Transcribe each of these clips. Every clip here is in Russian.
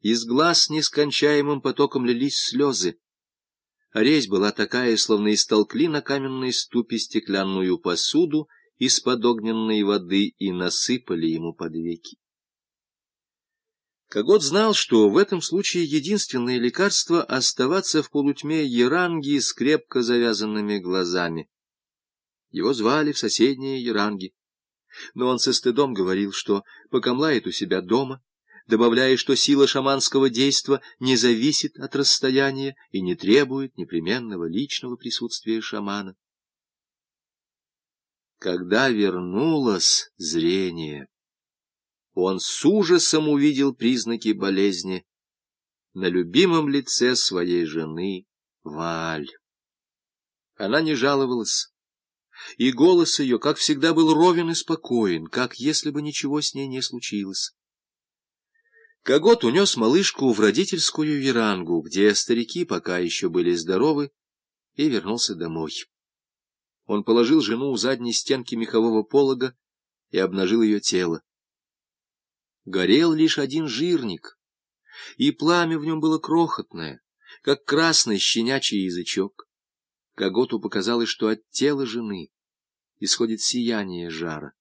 Из глаз нескончаемым потоком лились слезы. А резь была такая, словно истолкли на каменной ступе стеклянную посуду из-под огненной воды и насыпали ему под веки. Когот знал, что в этом случае единственное лекарство — оставаться в полутьме еранги с крепко завязанными глазами. Его звали в соседние еранги. Но он со стыдом говорил, что покомлает у себя дома, добавляя, что сила шаманского действа не зависит от расстояния и не требует непременного личного присутствия шамана. Когда вернулось зрение, он с ужасом увидел признаки болезни на любимом лице своей жены Валь. Она не жаловалась, и голос ее, как всегда, был ровен и спокоен, как если бы ничего с ней не случилось. Когот унес малышку в родительскую верангу, где старики пока еще были здоровы, и вернулся домой. Он положил жену у задней стенки мехового полога и обнажил ее тело. Горел лишь один жирник, и пламя в нем было крохотное, как красный щенячий язычок. Коготу показалось, что от тела жены исходит сияние жара.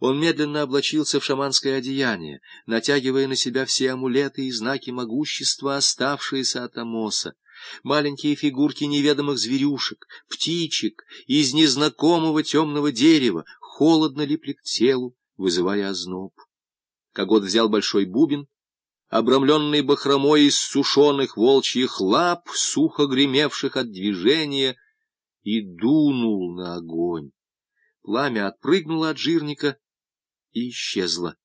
Он медленно облачился в шаманское одеяние, натягивая на себя все амулеты и знаки могущества, оставшиеся от Амоса. Маленькие фигурки неведомых зверюшек, птичек из незнакомого темного дерева холодно липли к телу, вызывая озноб. Когот взял большой бубен, обрамленный бахромой из сушеных волчьих лап, сухо гремевших от движения, и дунул на огонь. Пламя отпрыгнуло от жирника и исчезло.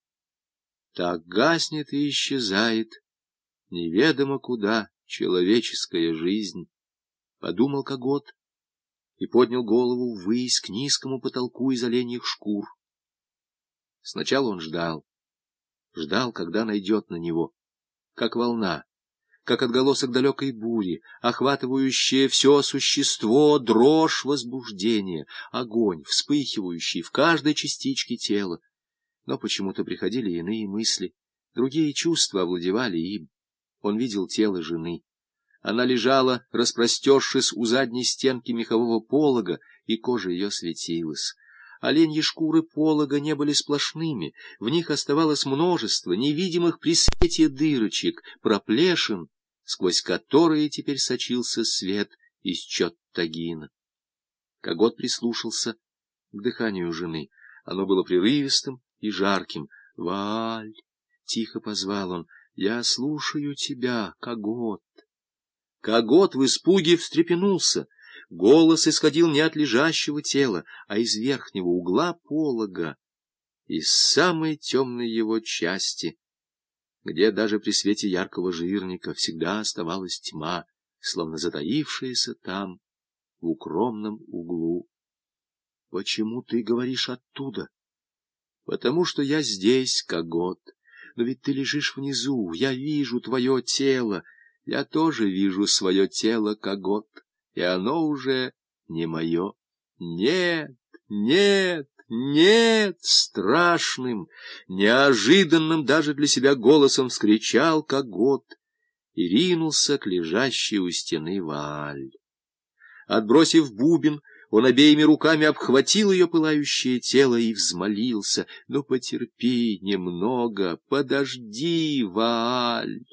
Так гаснет и исчезает неведомо куда человеческая жизнь, — подумал Когот и поднял голову ввысь к низкому потолку из оленьих шкур. Сначала он ждал, ждал, когда найдет на него, как волна, как отголосок далекой бури, охватывающее все существо, дрожь возбуждения, огонь, вспыхивающий в каждой частичке тела. Но почему-то приходили иные мысли, другие чувства овладевали им. Он видел тело жены. Она лежала, распростершись у задней стенки мехового полога, и кожа ее светилась. Оленьи шкуры полога не были сплошными, в них оставалось множество невидимых при свете дырочек, проплешин, сквозь которые теперь сочился свет из Чоттагина. Когот прислушался к дыханию жены. Оно было прерывистым и жарким. «Валь!» — тихо позвал он. «Я слушаю тебя, Когот!» Когот в испуге встрепенулся. Голос исходил не от лежащего тела, а из верхнего угла полога, из самой темной его части где даже при свете яркого жирника всегда оставалась тьма, словно затаившаяся там, в укромном углу. — Почему ты говоришь оттуда? — Потому что я здесь, Когот. Но ведь ты лежишь внизу, я вижу твое тело, я тоже вижу свое тело, Когот, и оно уже не мое. Нет, нет, нет, страшным, неожиданным даже для себя голосом вскричал Когот и ринулся к лежащей у стены Валь. Отбросив бубен, он обеими руками обхватил ее пылающее тело и взмолился. «Ну, потерпи немного, подожди, Валь!»